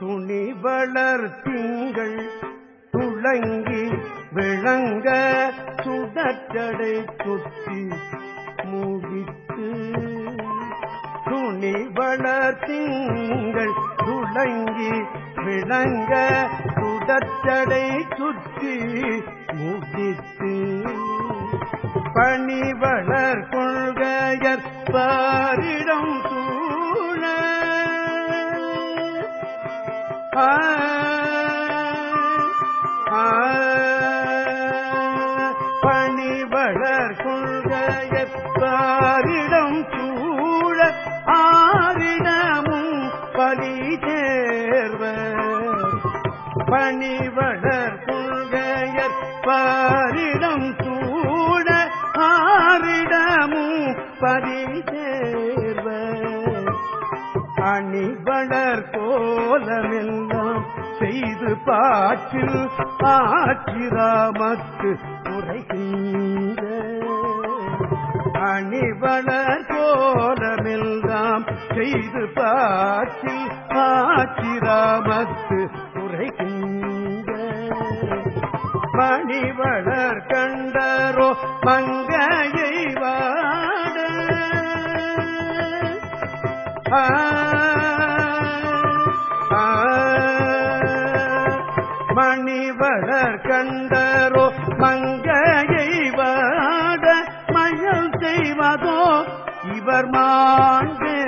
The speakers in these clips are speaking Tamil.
துணி வளர் திங்கள் துளங்கி விளங்க சுடச்சடை சுத்தி மூவித்து துணி வளர் திங்கள் துளங்கி விளங்க சுடச்சடை சுத்தி மூடித்து பணி வளர் கொள்கையற்பாரிடம் பணிவளர் ஆ சூழ ஆரிடமும் பலி சேர்வ பணிவளர் கொள்கையற் சூழ ஆரிடமும் பலி சேர்வர். அணிவளர் கோலமெல்லாம் செய்து பாற்றில் ஆச்சிராமத்து உரைகின்ற. அணிவளர் கோலமெல்லாம் செய்து பாற்றில் ஆச்சிராமத்து உரைகின்ற. மணிவளர் கண்டரோ மங்கையை மணிவளர் கண்டரோ மங்கையை வாட மயல் செய்வதோ இவர் மாண்டே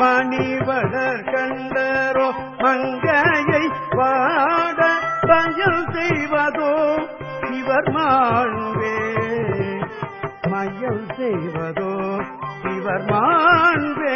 மணிவளர் கண்டரோ மங்கையை வாட பயல் செய்வதோ இவர் மாண்டே மையம் செய்வதோ இவர் மாண்பே.